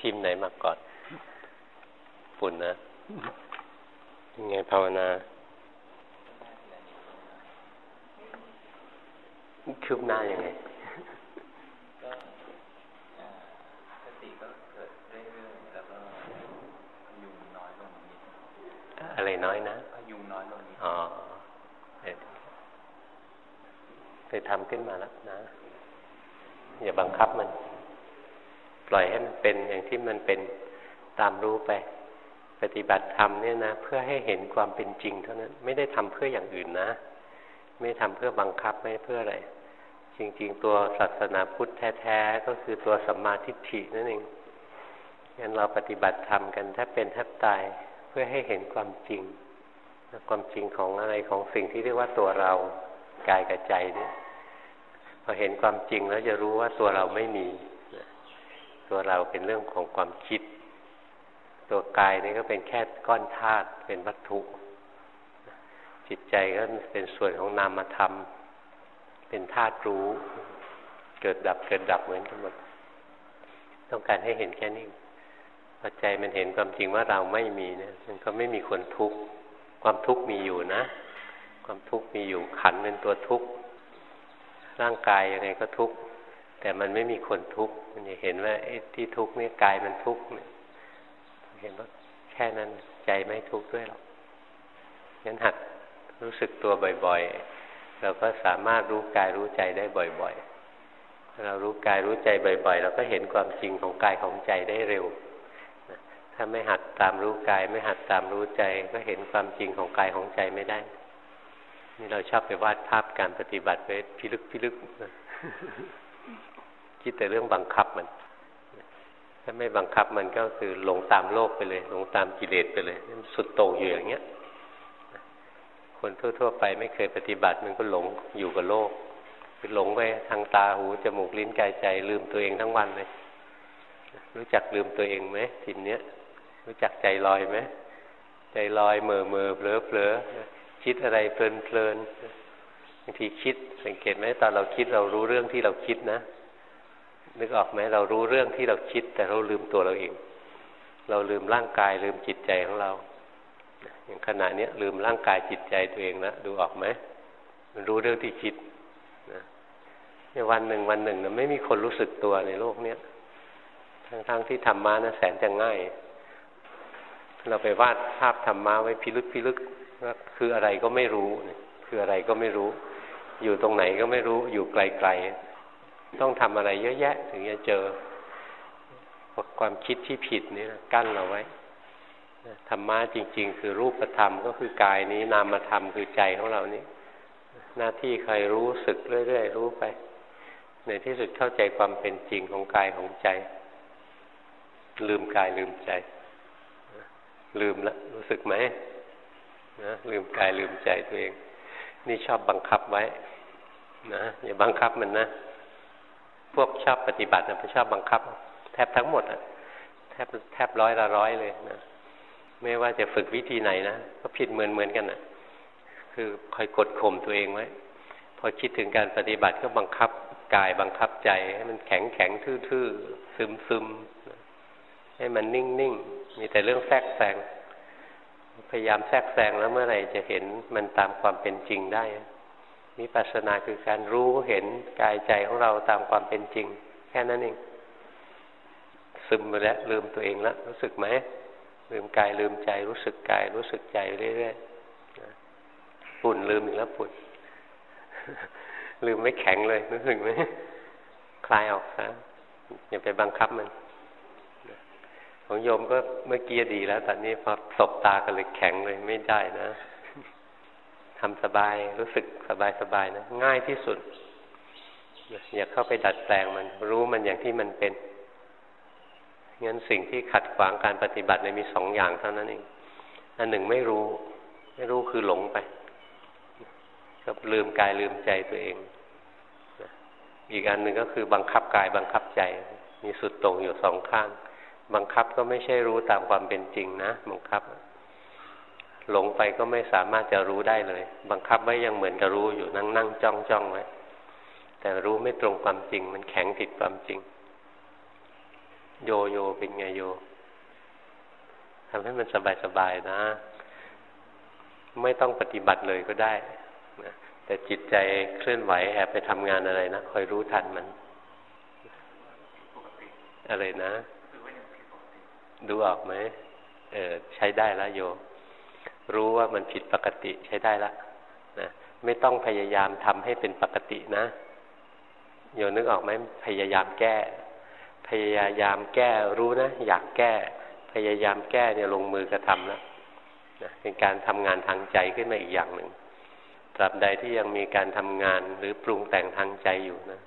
ทีมไหนมาก่อนฝุ่นนะยังไงภาวนาคืบหน้ายังไงสติก็เกิดเรื่อยๆแล้วก็ยุงน้อยลงนิดอะไรน้อยนะยุงน้อยลงนิดอ๋อไปทำขึ้นมาแล้วนะ อย่าบังคับมัน ปล่อยให้มันเป็นอย่างที่มันเป็นตามรู้ไป ปฏิบัติธรรมเนี่ยนะ เพื่อให้เห็นความเป็นจริงเท่านั้น ไม่ได้ทำเพื่ออย่างอื่นนะ ไม่ทำเพื่อบังคับไม่เพื่ออะไร จริง ๆ ตัวศาสนาพุทธแท้ๆก็คือตัวสัมมาทิฏฐินั่นเองงั้นเราปฏิบัติธรรมกันแทบเป็นแทบตายเพื่อให้เห็นความจริงความจริงของอะไรของสิ่งที่เรียกว่าตัวเรากายกับใจเนี่ยพอเห็นความจริงแล้วจะรู้ว่าตัวเราไม่มี ตัวเราเป็นเรื่องของความคิด ตัวกายนี่ก็เป็นแค่ก้อนธาตุเป็นวัตถุ จิตใจก็เป็นส่วนของนามธรรม เป็นธาตุรู้ เกิดดับเกิดดับเหมือนกันหมดต้องการให้เห็นแค่นี้พอใจมันเห็นความจริงว่าเราไม่มีเนี่ย มันก็ไม่มีคนทุกข์ความทุกข์มีอยู่นะ ความทุกข์มีอยู่ขันเป็นตัวทุกข์ร่างกายยังไงก็ทุกข์ แต่มันไม่มีคนทุกข์มันจะเห็นว่าไอ้ที่ทุกข์นี่กายมันทุกข์เห็นว่าแค่นั้นใจไม่ทุกข์ด้วยหรอกงั้นหัดรู้สึกตัวบ่อยๆ เราก็สามารถรู้กายรู้ใจได้บ่อยๆ เรารู้กายรู้ใจบ่อยๆ เราก็เห็นความจริงของกายของใจได้เร็ว ถ้าไม่หัดตามรู้กาย ไม่หัดตามรู้ใจ ก็เห็นความจริงของกายของใจไม่ได้ นี่เราชอบไปวาดภาพการปฏิบัติไว้พิลึกพิลึก คิดแต่เรื่องบังคับมัน ถ้าไม่บังคับมันก็คือหลงตามโลกไปเลย หลงตามกิเลสไปเลยสุดโต่งอยู่อย่างเงี้ยคนทั่ว ๆ ไปไม่เคยปฏิบัติมันก็หลงอยู่กับโลกคือหลงไปทางตาหูจมูกลิ้นกายใจ ลืมตัวเองทั้งวันเลย รู้จักลืมตัวเองไหมทีเนี้ย รู้จักใจลอยไหมใจลอยเมื่อเมื่อเผลอเผลอคิดอะไรเพลินเพลินบางทีคิดสังเกตไหมตอนเราคิดเรารู้เรื่องที่เราคิดนะ นึกออกไหมเรารู้เรื่องที่เราคิด แต่เราลืมตัวเราเอง เราลืมร่างกายลืมจิตใจของเรา อย่างขณะนี้ลืมร่างกายจิตใจตัวเองแล้วดูออกไหมมันรู้เรื่องที่คิดนะในวันหนึ่งวันหนึ่งนะไม่มีคนรู้สึกตัวในโลกเนี้ยทั้งๆทที่ธรรมะนะแสนจะง่าย เราไปวาดภาพธรรมะไว้พิลึกพิลึกคืออะไรก็ไม่รู้ คืออะไรก็ไม่รู้ อยู่ตรงไหนก็ไม่รู้ อยู่ไกลๆ ต้องทำอะไรเยอะแยะ ถึงจะเจอความคิดที่ผิดนี่กั้นเราไว้ธรรมะจริง ๆ คือรูปธรรมก็คือกายนี้นามธรรมคือใจของเรานี่หน้าที่ใครรู้สึกเรื่อยๆรู้ไป ในที่สุดเข้าใจความเป็นจริงของกายของใจ ลืมกายลืมใจ ลืมละรู้สึกไหมนะลืมกายลืมใจตัวเอง นี่ชอบบังคับไว้ นะอย่าบังคับมันนะ พวกชอบปฏิบัตินะชอบบังคับ แทบทั้งหมดอะแทบแทบร้อยละร้อยเลยนะไม่ว่าจะฝึกวิธีไหนนะก็ผิดเหมือนเหมือนกันอะคือคอยกดข่มตัวเองไว้พอคิดถึงการปฏิบัติก็บังคับกายบังคับใจ ให้มันแข็งแข็งทื่อๆซึมซึมให้มันนิ่งนิ่งมีแต่เรื่องแทรกแซงพยายามแทรกแซงแล้วเมื่อไหร่จะเห็นมันตามความเป็นจริงได้ วิปัสสนาคือการรู้เห็นกายใจของเราตามความเป็นจริง แค่นั้นเอง ซึมไปแล้วลืมตัวเองแล้วรู้สึกไหมลืมกายลืมใจ รู้สึกกาย รู้สึกใจเรื่อยๆปุ่นลืมอีกแล้วปุ่น ลืมไม่แข็งเลยรู้สึกไหมคลายออกซะอย่าไปบังคับมันของโยมก็เมื่อกี้ดีแล้วตอนนี้พอสบตากันเลยแข็งเลยไม่ได้นะ ทำสบายรู้สึกสบายสบายนะง่ายที่สุด อย่าเข้าไปดัดแปลงมันรู้มันอย่างที่มันเป็นงั้นสิ่งที่ขัดขวางการปฏิบัติเนี่ยมีสองอย่างเท่านั้นเองอันหนึ่งไม่รู้ ไม่รู้คือหลงไปก็ลืมกายลืมใจตัวเองอีกอันหนึ่งก็คือบังคับกายบังคับใจ มีสุดตรงอยู่สองข้าง บังคับก็ไม่ใช่รู้ตามความเป็นจริงนะ บังคับ หลงไปก็ไม่สามารถจะรู้ได้เลย บังคับไว้ยังเหมือนกับรู้อยู่นั่งนั่งจ้องจ้องไว้แต่รู้ไม่ตรงความจริง มันแข็งผิดความจริง โยโยเป็นไงโยทำให้มันสบายๆนะ ไม่ต้องปฏิบัติเลยก็ได้นะแต่จิตใจเคลื่อนไหวแอบไปทำงานอะไรนะคอยรู้ทันมัน อะไรนะ ดูออกไหมเออใช้ได้แล้วโย รู้ว่ามันผิดปกติใช้ได้แล้วนะไม่ต้องพยายามทำให้เป็นปกตินะโยนึกออกไหมพยายามแก้ พยายามแก้รู้นะ อยากแก้ พยายามแก้เนี่ยลงมือกระทำแล้วนะเป็นการทำงานทางใจขึ้นมาอีกอย่างหนึ่งตราบใดที่ยังมีการทำงานหรือปรุงแต่งทางใจอยู่นะ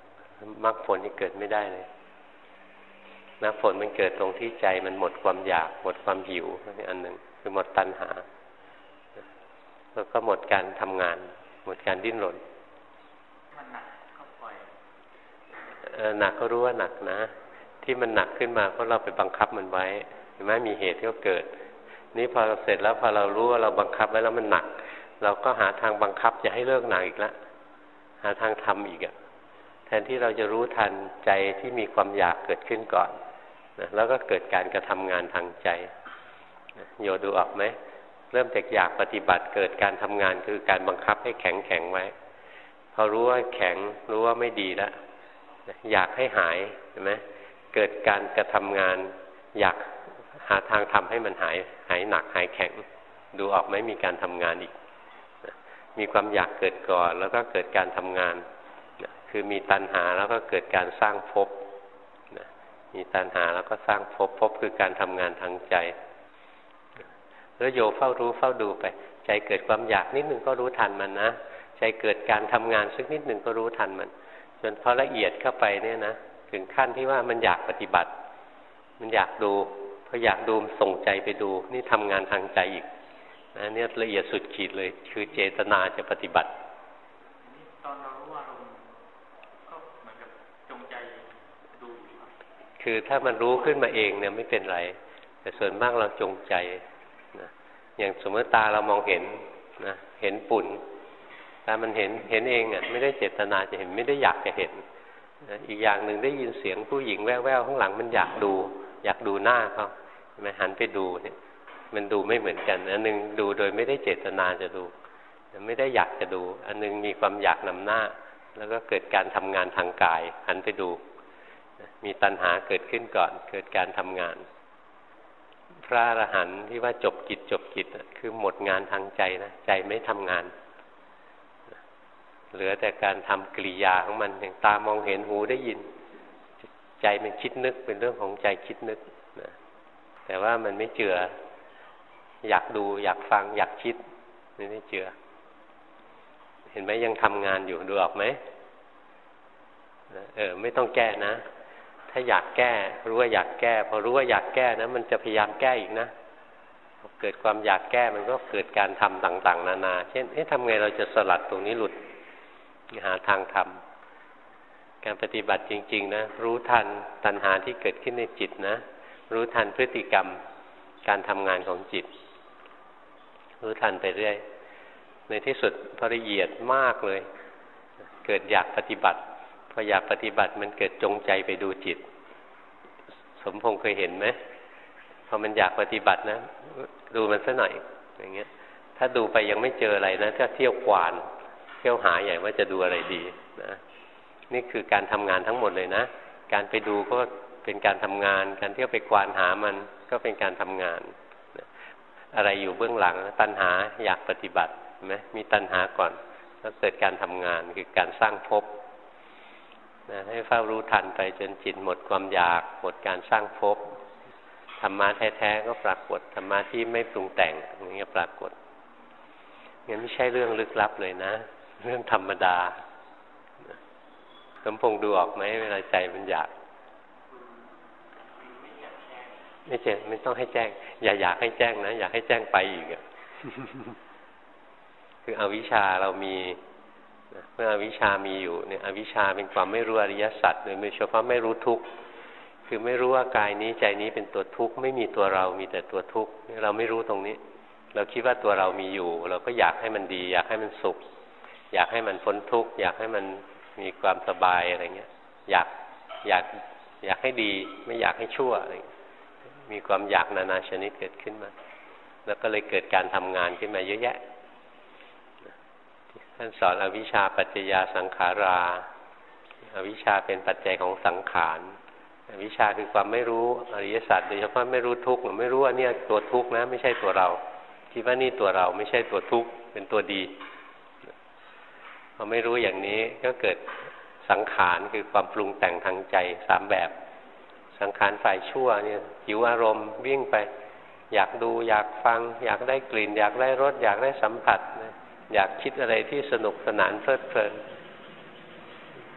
มรรคผลนี่เกิดไม่ได้เลยมรรคผลมันเกิดตรงที่ใจมันหมดความอยาก หมดความหิวนี่อันหนึ่งคือหมดตัณหา แล้วก็หมดการทำงาน หมดการดิ้นรนมันหนักก็ปล่อยหนักก็รู้ว่าหนักนะ ที่มันหนักขึ้นมาเพราะเราไปบังคับมันไว้เห็นไหมมีเหตุที่เกิด นี่พอเสร็จแล้วพอเรารู้ว่าเราบังคับไว้แล้วมันหนัก เราก็หาทางบังคับจะให้เลิกหนักอีกแล้วหาทางทำอีกอะแทนที่เราจะรู้ทันใจที่มีความอยากเกิดขึ้นก่อนนะแล้วก็เกิดการกระทำงานทางใจโยดูออกไหม เริ่มจากอยากปฏิบัติเกิดการทำงานคือการบังคับให้แข็งแข็งไว้ พอรู้ว่าแข็งรู้ว่าไม่ดีแล้วอยากให้หายเห็นไหมเกิดการกระทำงาน อยากหาทางทำให้มันหายหายหนักหายแข็ง ดูออกไหมมีการทำงานอีก มีความอยากเกิดก่อนแล้วก็เกิดการทำงานคือมีตัณหาแล้วก็เกิดการสร้างภพมีตัณหาแล้วก็สร้างภพภพคือการทำงานทางใจ แล้วโยเฝ้ารู้เฝ้าดูไป ใจเกิดความอยากนิดนึงก็รู้ทันมันนะ ใจเกิดการทำงานสักนิดหนึ่งก็รู้ทันมัน จนพอละเอียดเข้าไปเนี่ยนะ ถึงขั้นที่ว่ามันอยากปฏิบัติ มันอยากดูพออยากดูส่งใจไปดู นี่ทำงานทางใจอีกนะเนี่ยละเอียดสุดขีดเลย คือเจตนาจะปฏิบัติตอนเรารู้อารมณ์ก็เหมือนกับจงใจดูคือถ้ามันรู้ขึ้นมาเองเนี่ยไม่เป็นไร แต่ส่วนมากเราจงใจ อย่างสมมติตาเรามองเห็นนะเห็นปุ่นตามันเห็นเห็นเองอะไม่ได้เจตนาจะเห็นไม่ได้อยากจะเห็นอีกอย่างหนึ่งได้ยินเสียงผู้หญิงแว่วๆข้างหลังมันอยากดู อยากดูหน้าเขาใช่ไหมหันไปดูเนี่ย มันดูไม่เหมือนกัน อันหนึ่งดูโดยไม่ได้เจตนาจะดู ไม่ได้อยากจะดู อันนึงมีความอยากนำหน้า แล้วก็เกิดการทำงานทางกาย หันไปดู มีตัณหาเกิดขึ้นก่อน เกิดการทำงาน ระอรหันต์ที่ว่าจบกิจจบกิจคือหมดงานทางใจนะใจไม่ทำงาน เหลือแต่การทำกิริยาของมันอย่างตามองเห็นหูได้ยิน ใจมันคิดนึกเป็นเรื่องของใจคิดนึกนะแต่ว่ามันไม่เจือ อยากดูอยากฟัง อยากคิดไม่ได้เจือ เห็นไหมยังทำงานอยู่ดูออกไหมเออ ไม่ต้องแก้นะ ถ้าอยากแก้ รู้ว่าอยากแก้ พอรู้ว่าอยากแก้นะมันจะพยายามแก้อีกนะเกิดความอยากแก้มันก็เกิดการทำต่าง ๆ นานา เช่นเอ๊ะทำไงเราจะสลัดตรงนี้หลุดหาทางทำการปฏิบัติจริง ๆ นะ รู้ทันตัณหาที่เกิดขึ้นในจิตนะ รู้ทันพฤติกรรมการทำงานของจิต รู้ทันไปเรื่อย ในที่สุดพอละเอียดมากเลย เกิดอยากปฏิบัติ พออยากปฏิบัติมันเกิดจงใจไปดูจิต สมพงษ์เคยเห็นไหมพอมันอยากปฏิบัตินะ ดูมันสัหน่อยอย่างเงี้ย ถ้าดูไปยังไม่เจออะไรนะก็เที่ยวควาน เที่ยวหาใหญ่ว่าจะดูอะไรดีนะนี่คือการทำงานทั้งหมดเลยนะ การไปดูก็เป็นการทำงาน การเที่ยวไปควานหามันก็เป็นการทำงาน อะไรอยู่เบื้องหลังตัณหาอยากปฏิบัติไหมมีตัณหาก่อน แล้วเกิดการทำงานคือการสร้างภพ นะให้เฝ้ารู้ทันไปจนจิตหมดความอยาก หมดการสร้างภพธรรมะแท้ๆก็ปรากฏธรรมะที่ไม่ปรุงแต่งอย่างนี้ปรากฏงั้นไม่ใช่เรื่องลึกลับเลยนะ เรื่องธรรมดาสมพงษ์ดูออกไหมเวลาใจมันอยาก ไม่เจไม่ต้องให้แจ้ง อย่าอยากให้แจ้งนะ อยากให้แจ้งไปอีกอคืออวิชชาเรามี เมื่ออวิชามีอยู่เนี่ยอวิชาเป็นความไม่รู้อริยสัจโดยไม่เฉพาะไม่รู้ทุกข์คือไม่รู้ว่ากายนี้ใจนี้เป็นตัวทุกข์ไม่มีตัวเรามีแต่ตัวทุกข์เราไม่รู้ตรงนี้ เราคิดว่าตัวเรามีอยู่ เราก็อยากให้มันดี อยากให้มันสุข อยากให้มันพ้นทุกข์อยากให้มันมีความสบายอะไรเงี้ย อยากอยากอยากให้ดีไม่อยากให้ชั่วอะไรมีความอยากนานาชนิดเกิดขึ้นมา แล้วก็เลยเกิดการทำงานขึ้นมาเยอะแยะ ท่านสอนอวิชชาปัจจยาสังขาราอาวิชชาเป็นปัจจัยของสังขารอวิชชาคือความไม่รู้อริยสัจโดยเฉพาะไม่รู้ทุกข์หรือไม่รู้ว่าเนี่ยตัวทุกข์นะ ไม่ใช่ตัวเราคิดว่านี่ตัวเราไม่ใช่ตัวทุกข์เป็นตัวดีพอไม่รู้อย่างนี้ก็เกิดสังขารคือความปรุงแต่งทางใจสามแบบ สังขารฝ่ายชั่วเนี่ยหิวอารมณ์วิ่งไป อยากดูอยากฟัง อยากได้กลิ่น อยากได้รสอยากได้สัมผัส อยากคิดอะไรที่สนุกสนานเพลิดเพลิน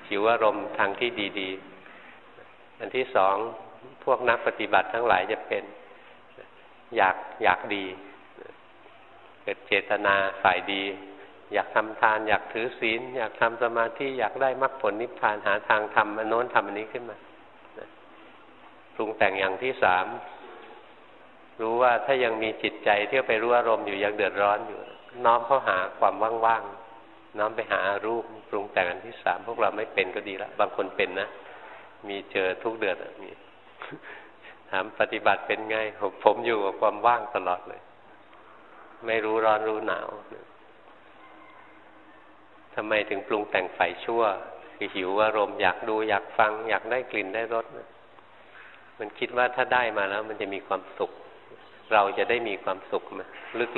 หิวอารมณ์ทางที่ดีๆ อันที่สองพวกนักปฏิบัติทั้งหลายจะเป็น อยากอยากดี เกิดเจตนาฝ่ายดี อยากทำทาน อยากถือศีล อยากทำสมาธิอยากได้มรรคผลนิพพานหาทางทำอันโน้นทำอันนี้ขึ้นมาปรุงแต่งอย่างที่สามรู้ว่าถ้ายังมีจิตใจเที่ยวไปรู้อารมณ์อยู่ยังเดือดร้อนอยู่ น้อมเข้าหาความว่างๆ น้อมไปหารูปปรุงแต่งอันที่สามพวกเราไม่เป็นก็ดีละ บางคนเป็นนะ มีเจอทุกเดือนมี ถามปฏิบัติเป็นไงผมอยู่กับความว่างตลอดเลย ไม่รู้ร้อนรู้หนาวทำไมถึงปรุงแต่งฝ่ายชั่ว คือหิวอารมณ์อยากดูอยากฟัง อยากได้กลิ่นได้รสมันคิดว่าถ้าได้มาแล้ว มันจะมีความสุข เราจะได้มีความสุขม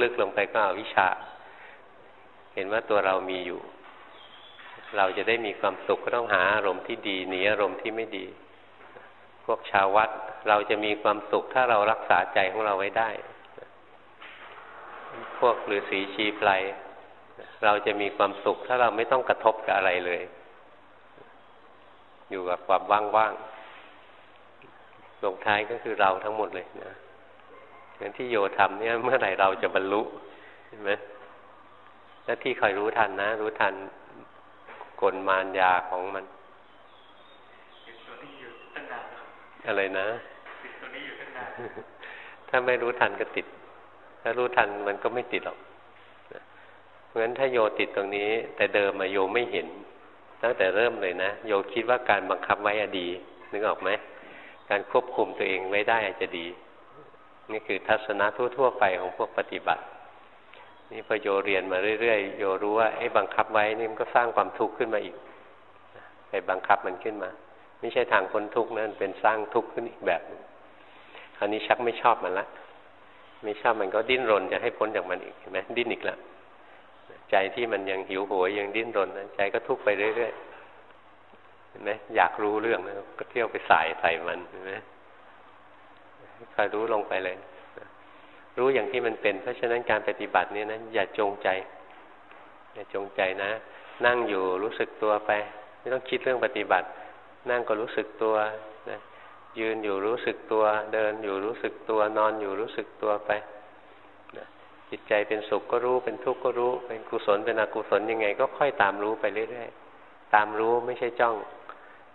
ลึกๆลงไปก็อวิชชา เห็นว่าตัวเรามีอยู่ เราจะได้มีความสุขก็ต้องหาอารมณ์ที่ดีหนีอารมณ์ที่ไม่ดี พวกชาววัดเราจะมีความสุขถ้าเรารักษาใจของเราไว้ได้ พวกฤาษีชีไพรเราจะมีความสุขถ้าเราไม่ต้องกระทบกับอะไรเลย อยู่กับความว่างๆลงท้ายก็คือเราทั้งหมดเลยนะ อย่างที่โยทำเนี่ยเมื่อไหร่เราจะบรรลุเห็นไหมและที่คอยรู้ทันนะ รู้ทันกลมารยาของมันอะไรนะถ้าไม่รู้ทันก็ติด ถ้ารู้ทันมันก็ไม่ติดหรอกราะฉะนั้นถ้าโยติดตรงนี้ แต่เดิมมาโยไม่เห็น ตั้งแต่เริ่มเลยนะโยคิดว่าการบังคับไว้อดี นึกออกไหมการควบคุมตัวเองไว้ได้อาจจะดี นี่คือทัศนะทั่วๆไปของพวกปฏิบัติ นี่พอโยเรียนมาเรื่อยๆโยรู้ว่าไอ้บังคับไว้นี่มันก็สร้างความทุกข์ขึ้นมาอีกไปบังคับมันขึ้นมา ไม่ใช่ทางพ้นทุกข์นั่นเป็นสร้างทุกข์ขึ้นอีกแบบคราวนี้ชักไม่ชอบมันละไม่ชอบมันก็ดิ้นรนจะให้พ้นจากมันอีกเห็นไหมดิ้นอีกแล้วใจที่มันยังหิวโหยยังดิ้นรนใจก็ทุกข์ไปเรื่อยๆเห็นไหมอยากรู้เรื่องก็เที่ยวไปใส่ใส่มันเห็นไหม คอยรู้ลงไปเลย รู้อย่างที่มันเป็น เพราะฉะนั้นการปฏิบัตินี้นะอย่าจงใจ อย่าจงใจนะ นั่งอยู่รู้สึกตัวไป ไม่ต้องคิดเรื่องปฏิบัติ นั่งก็รู้สึกตัวนะยืนอยู่รู้สึกตัว เดินอยู่รู้สึกตัวนอนอยู่รู้สึกตัวไปจิตใจเป็นสุขก็รู้เป็นทุกข์ก็รู้ เป็นกุศลเป็นอกุศลยังไง ก็ค่อยตามรู้ไปเรื่อยๆตามรู้ไม่ใช่จ้อง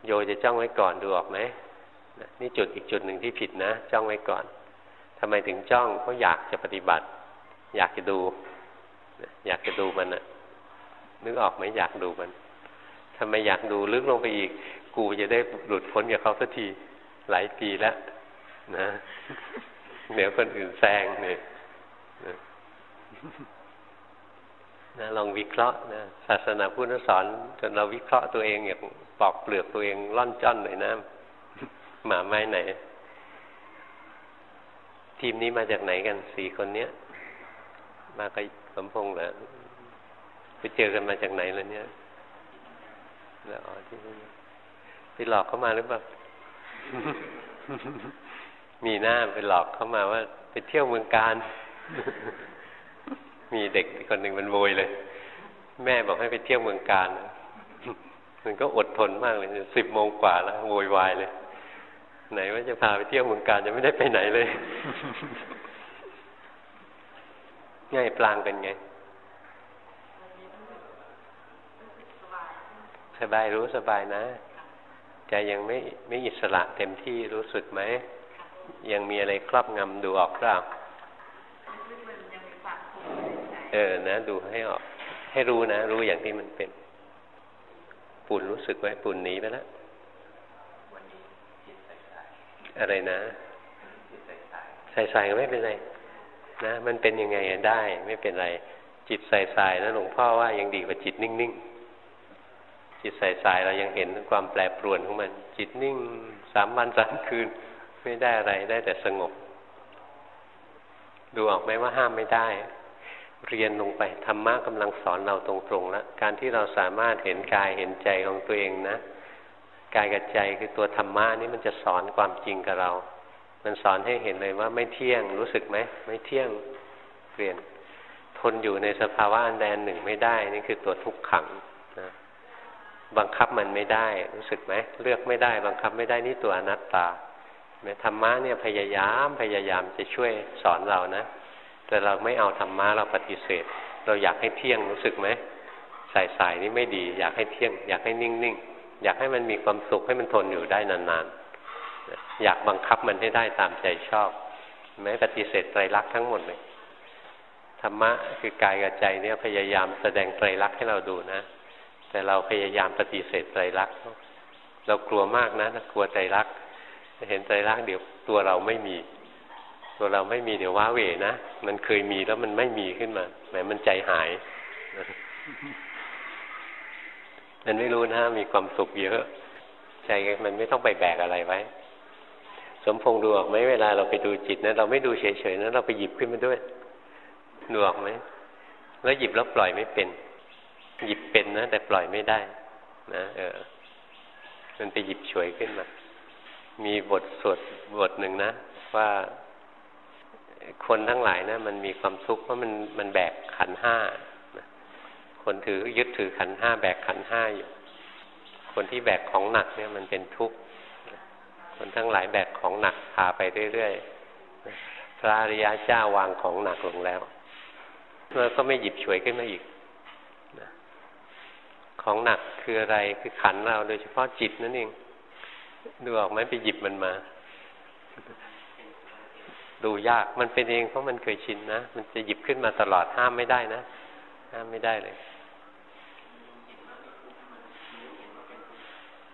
โยจะจ้องไว้ก่อนดูออกไหม นี่จุดอีกจุดหนึ่งที่ผิดนะ จ้องไว้ก่อนทำไมถึงจ้องเพราะอยากจะปฏิบัติ อยากจะดู อยากจะดูมันอะนึกออกไหมอยากดูมันทำไมอยากดูลึกลงไปอีก กูจะได้หลุดพ้นกับเขาสักทีหลายปีแล้วนะเดี๋ยวคนอื่นแซงเนี่ยนะลองวิเคราะห์นะศาสนาพุทธสอนจนเราวิเคราะห์ตัวเองอย่างปอกเปลือกตัวเองล่อนจ้อนเลยนะ หมาไม้ไหน ทีมนี้มาจากไหนกันสี่คนเนี้ย มากับสมพงษ์เหรอไปเจอกันมาจากไหนแล้วเนี่ยแล้วอ๋อที่ไปหลอกเข้ามาหรือเปล่ามีหน้าไปหลอกเข้ามาว่า ไปเที่ยวเมืองการ มีเด็กคนหนึ่งมันโวยเลย แม่บอกให้ไปเที่ยวเมืองการ มันก็อดทนมากเลยสิบโมงกว่าแล้วโวยวายเลย ไหนว่าจะพาไปเที่ยวเมืองการจะไม่ได้ไปไหนเลย ง่ายปลางเป็นไง สบายรู้สบายนะใจยังไม่ไม่อิสระเต็มที่รู้สึกไหม ยังมีอะไรครอบงำดูออกเปล่าเออนะ ดูให้ออก ให้รู้นะ รู้อย่างที่มันเป็น ปุ่นรู้สึกไว้ปุ่นหนีไปแล้ว อะไรนะจิตใส่ใส่ใส่ใส่ไม่เป็นไรนะมันเป็นยังไงได้ไม่เป็นไร จิตใส่ใส่นะหลวงพ่อว่ายังดีกว่าจิตนิ่งๆจิตใส่ใส่เรายังเห็นความแปรปรวนของมัน จิตนิ่งสามวันสามคืน ไม่ได้อะไรได้แต่สงบ ดูออกไหมว่าห้ามไม่ได้ เรียนลงไปธรรมะกำลังสอนเราตรงๆแล้วการที่เราสามารถเห็นกายเห็นใจของตัวเองนะ กายกับใจคือตัวธรรมะนี่มันจะสอนความจริงกับเรา มันสอนให้เห็นเลยว่าไม่เที่ยงรู้สึกไหมไม่เที่ยงเปลี่ยนทนอยู่ในสภาวะอันใดอันหนึ่งไม่ได้ นี่คือตัวทุกขังนะบังคับมันไม่ได้ รู้สึกไหมเลือกไม่ได้ บังคับไม่ได้นี่ตัวอนัตตาธรรมะเนี่ยพยายามพยายามจะช่วยสอนเรานะ แต่เราไม่เอาธรรมะเราปฏิเสธ เราอยากให้เที่ยงรู้สึกไหมสายสายนี่ไม่ดี อยากให้เที่ยง อยากให้นิ่งๆ อยากให้มันมีความสุขให้มันทนอยู่ได้นานๆ อยากบังคับมันให้ได้ตามใจชอบ แม้ปฏิเสธไตรลักษณ์ทั้งหมดเลยธรรมะคือกายกับใจเนี่ยพยายามแสดงไตรลักษณ์ให้เราดูนะ แต่เราพยายามปฏิเสธไตรลักษณ์เรากลัวมากนะกลัวไตรลักษณ์เห็นไตรลักษณ์เดี๋ยวตัวเราไม่มี ตัวเราไม่มีเดี๋ยวว้าเหวนะมันเคยมีแล้วมันไม่มีขึ้นมาแหมมันใจหาย มันไม่รู้นะมีความสุขเยอะ ใจมันไม่ต้องไปแบกอะไรไว้ สมพงษ์ดูออกไหมเวลาเราไปดูจิตนะเราไม่ดูเฉยๆนะเราไปหยิบขึ้นมาด้วยดูออกไหมแล้วหยิบแล้วปล่อยไม่เป็น หยิบเป็นนะแต่ปล่อยไม่ได้ นะเออ มันไปหยิบฉวยขึ้นมา มีบทสวดบทหนึ่งนะว่าคนทั้งหลายนะมันมีความทุกข์เพราะมันมันแบกขันห้า คนถือยึดถือขันห้าแบกขันห้าอยู่ คนที่แบกของหนักเนี่ยมันเป็นทุกข์ คนทั้งหลายแบกของหนักพาไปเรื่อยๆ พระอริยะเจ้าวางของหนักลงแล้วแล้วก็ไม่หยิบฉวยขึ้นมาอีก ของหนักคืออะไรคือขันเราโดยเฉพาะจิตนั่นเอง ดูออกไหมไปหยิบมันมา ดูยากมันเป็นเองเพราะมันเคยชินนะ มันจะหยิบขึ้นมาตลอดห้ามไม่ได้นะ ห้ามไม่ได้เลย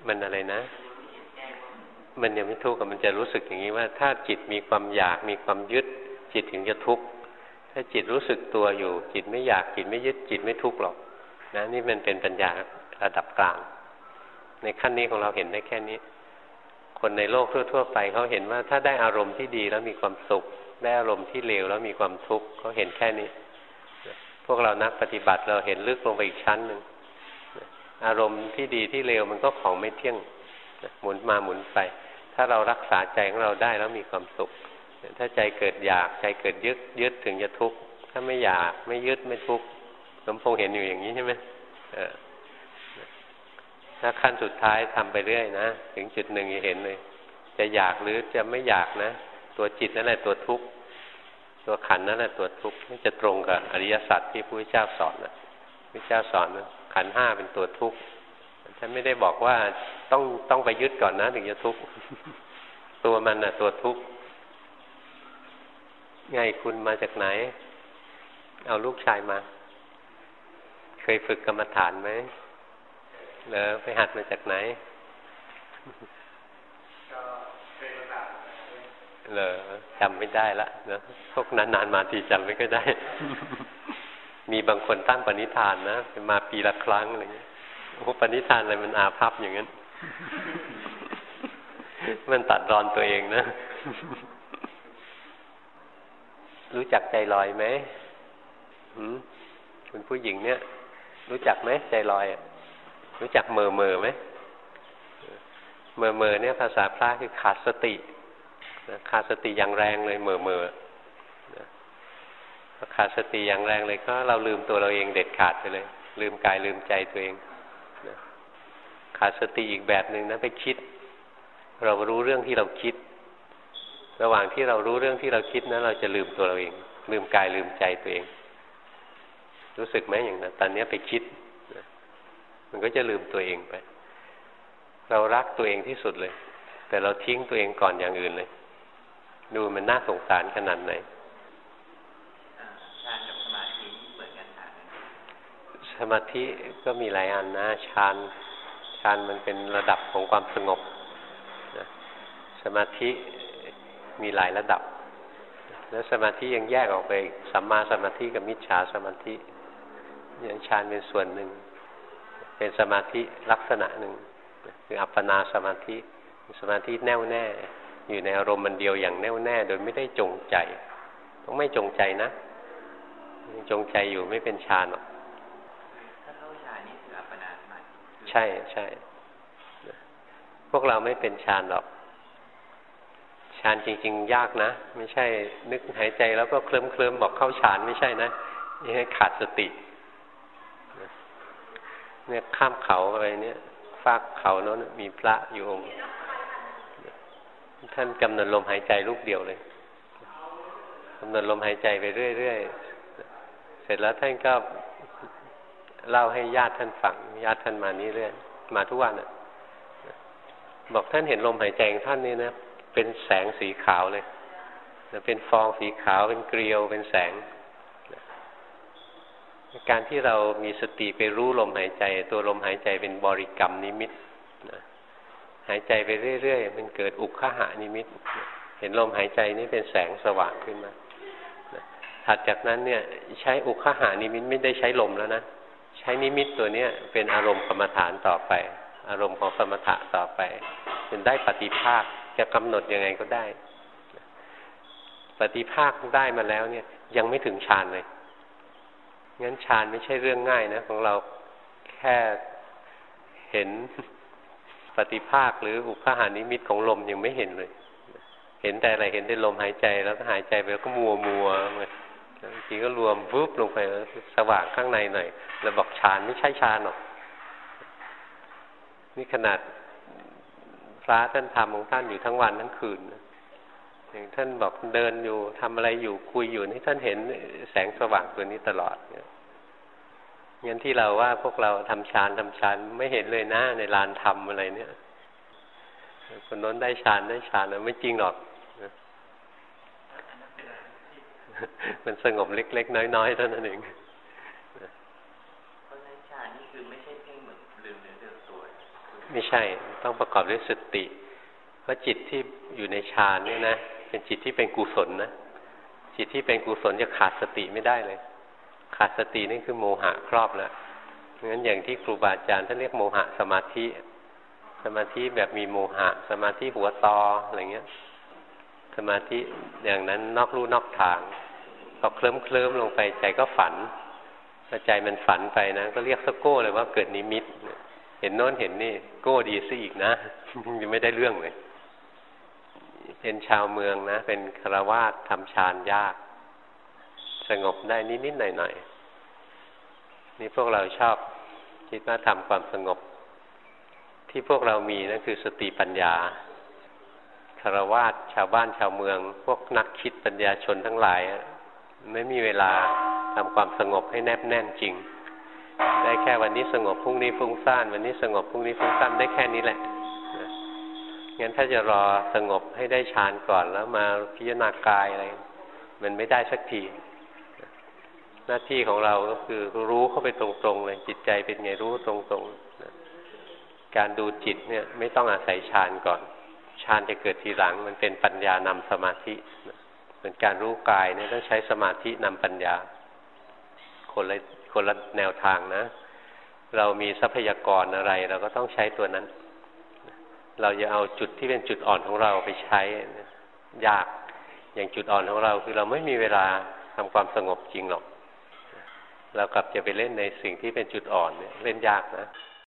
มันอะไรนะ มันยังไม่ทุกข์มันจะรู้สึกอย่างนี้ว่า ถ้าจิตมีความอยากมีความยึด จิตถึงจะทุกข์ถ้าจิตรู้สึกตัวอยู่ จิตไม่อยากจิตไม่ยึดจิตไม่ทุกข์หรอก นะ นี่มันเป็นปัญญาระดับกลาง ในขั้นนี้ของเราเห็นได้แค่นี้คนในโลกทั่ว ๆ ไปเขาเห็นว่าถ้าได้อารมณ์ที่ดีแล้วมีความสุข ได้อารมณ์ที่เลวแล้วมีความทุกข์เขาเห็นแค่นี้ พวกเรานักปฏิบัติเราเห็นลึกลงไปอีกชั้นหนึ่งอารมณ์ที่ดีที่เลวมันก็ของไม่เที่ยงหมุนมาหมุนไป ถ้าเรารักษาใจของเราได้แล้วมีความสุข ถ้าใจเกิดอยากใจเกิดยึดยึดถึงจะทุกข์ถ้าไม่อยากไม่ยึดไม่ทุกข์สมพงษ์เห็นอยู่อย่างนี้ใช่ไหมถ้าขั้นสุดท้ายทำไปเรื่อยนะถึงจุดหนึ่งจะเห็นเลย จะอยากหรือจะไม่อยากนะ ตัวจิตนั่นแหละตัวทุกข์ ตัวขันนั่นแหละตัวทุกข์นี่จะตรงกับอริยสัจที่พระพุทธเจ้าสอนนะพระเจ้าสอนนะขันห้าเป็นตัวทุกข์ท่านไม่ได้บอกว่าต้องต้องไปยึดก่อนนะถึงจะทุกข์ตัวมันน่ะ ตัวทุกข์ไงคุณมาจากไหน เอาลูกชายมา เคยฝึกกรรมฐานไหมหรอไปหัดมาจากไหน เหรอจำไม่ได้ละเนะพวกนานๆมาทีจำไม่ก็ได้ มีบางคนตั้งปณิธานนะมาปีละครั้งอะไรเงี้ยโอ้ปณิธานอะไรมันอาภัพอย่างนั้น มันตัดรอนตัวเองนะ รู้จักใจลอยไหมคุณผู้หญิงเนี่ย รู้จักไหมใจลอยรู้จักเมอเมอไหมเมอเมอเนี่ยภาษาพระคือขาดสติ ขาดสติอย่างแรงเลยเมอเมอขาดสติอย่างแรงเลยก็เราลืมตัวเราเองเด็ดขาดไปเลย ลืมกายลืมใจตัวเองขาดสติอีกแบบหนึ่งนะไปคิด เรารู้เรื่องที่เราคิด ระหว่างที่เรารู้เรื่องที่เราคิดนะเราจะลืมตัวเราเอง ลืมกายลืมใจตัวเอง รู้สึกไหมอย่างนั้นตอนนี้ไปคิดมันก็จะลืมตัวเองไป เรารักตัวเองที่สุดเลย แต่เราทิ้งตัวเองก่อนอย่างอื่นเลย ดูมันน่าสงสารขนาดไหนฌานกับสมาธิเหมือนกันสมาธิก็มีหลายอันนะฌานฌานมันเป็นระดับของความสงบสมาธิมีหลายระดับ แล้วสมาธิยังแยกออกไปสัมมาสมาธิกับมิจฉาสมาธิอย่างฌานเป็นส่วนหนึ่ง เป็นสมาธิลักษณะหนึ่งคืออัปปนาสมาธิ สมาธิแน่วแน่ อยู่ในอารมณ์มันเดียวอย่างแน่วแน่ โดยไม่ได้จงใจ ต้องไม่จงใจนะ จงใจอยู่ไม่เป็นฌานหรอกถ้าเข้าฌานนี่คืออัปปนาสมาธิใช่ใช่พวกเราไม่เป็นฌานหรอกฌานจริง ๆ ยากนะ ไม่ใช่ นึกหายใจแล้วก็เคลิ้มเคลิมบอกเข้าฌานไม่ใช่นะนี่ให้ขาดสติเนี่ยข้ามเขาไปเนี่ยฟากเขาโน้นมีพระอยู่องค์ ท่านกำหนดลมหายใจลูกเดียวเลยกำหนดลมหายใจไปเรื่อยๆ เสร็จแล้วท่านก็เล่าให้ญาติท่านฟังญาติท่านมานี่เรื่อยมาทุกวันอะ บอกท่านเห็นลมหายใจของท่านนี่นะเป็นแสงสีขาวเลยเป็นฟองสีขาวเป็นเกลียวเป็นแสง การที่เรามีสติไปรู้ลมหายใจ ตัวลมหายใจเป็นบริกรรมนิมิตนะ หายใจไปเรื่อยๆ มันเกิดอุคขหานิมิต เห็นลมหายใจนี่เป็นแสงสว่างขึ้นมาถัดจากนั้นเนี่ยใช้อุคขหานิมิตไม่ได้ใช้ลมแล้วนะ ใช้นิมิตตัวเนี้ยเป็นอารมณ์กรรมฐานต่อไป อารมณ์ของสมถะต่อไปเป็นได้ปฏิภาคจะกำหนดยังไงก็ได้ ปฏิภาคได้มาแล้วเนี่ย ยังไม่ถึงฌานเลยงั้นฌานไม่ใช่เรื่องง่ายนะ ของเราแค่เห็น ปฏิภาคหรืออุคหานิมิตของลมยังไม่เห็นเลย เห็นแต่อะไรเห็นได้ลมหายใจแล้วก็หายใจไปแล้วก็มัวมัวบางทีก็รวมวุบลงไปสว่างข้างในหน่อยแล้วบอกฌานไม่ใช่ฌานหรอกนี่ขนาดพระท่านทำของท่านอยู่ทั้งวันทั้งคืนอย่างท่านบอกเดินอยู่ทำอะไรอยู่คุยอยู่นี่ท่านเห็นแสงสว่างตัวนี้ตลอดเนี่ย งั้นที่เราว่าพวกเราทำฌานทำฌานไม่เห็นเลยนะในลานธรรมอะไรเนี่ย คนน้นได้ฌานได้ฌานไม่จริงหรอกมันสงบเล็ก ๆ น้อยๆเท่านั้นเองเพราะฉะนั้นฌานนี่คือไม่ใช่เพ่งเหมือนลืมเนื้อลืมตัวไม่ใช่ต้องประกอบด้วยสติ เพราะจิตที่อยู่ในฌานเนี่ยนะ เป็นจิตที่เป็นกุศลนะ จิตที่เป็นกุศลจะขาดสติไม่ได้เลย ขาดสตินี่คือโมหะครอบแล้วงั้นอย่างที่ครูบาอาจารย์ท่านเรียกโมหะสมาธิ สมาธิแบบมีโมหะ สมาธิหัวตออะไรเงี้ย สมาธิอย่างนั้นนอกลู่นอกทางพอเคลิ้มเคลิ้มลงไปใจก็ฝันพอใจมันฝันไปนะก็เรียกสกโก้เลยว่าเกิดนิมิต เห็นโน้นเห็นนี่ โก้ดีซะอีกนะยังไม่ได้เรื่องเลย เป็นชาวเมืองนะ เป็นคารวาสทำฌานยาก สงบได้นิดๆหน่อยๆนี่พวกเราชอบคิดว่าทำความสงบ ที่พวกเรามีนั่นคือสติปัญญาคารวาสชาวบ้านชาวเมือง พวกนักคิดปัญญาชนทั้งหลาย ไม่มีเวลาทำความสงบให้แนบแน่นจริง ได้แค่วันนี้สงบพรุ่งนี้ฟุ้งซ่านวันนี้สงบพรุ่งนี้ฟุ้งซ่านได้แค่นี้แหละงั้นถ้าจะรอสงบให้ได้ฌานก่อนแล้วมาพิจารณากายอะไร มันไม่ได้สักที หน้าที่ของเราก็คือรู้เข้าไปตรงๆเลยจิตใจเป็นไงรู้ตรงๆการดูจิตเนี่ยไม่ต้องอาศัยฌานก่อนฌานจะเกิดทีหลัง มันเป็นปัญญานำสมาธิเหมือนการรู้กายเนี่ยต้องใช้สมาธินำปัญญา คนละคนละแนวทางนะ เรามีทรัพยากรอะไร เราก็ต้องใช้ตัวนั้น เราจะเอาจุดที่เป็นจุดอ่อนของเราไปใช้ยากอย่างจุดอ่อนของเราคือเราไม่มีเวลาทำความสงบจริงหรอก เรากลับจะไปเล่นในสิ่งที่เป็นจุดอ่อนเนี่ยเล่นยากนะ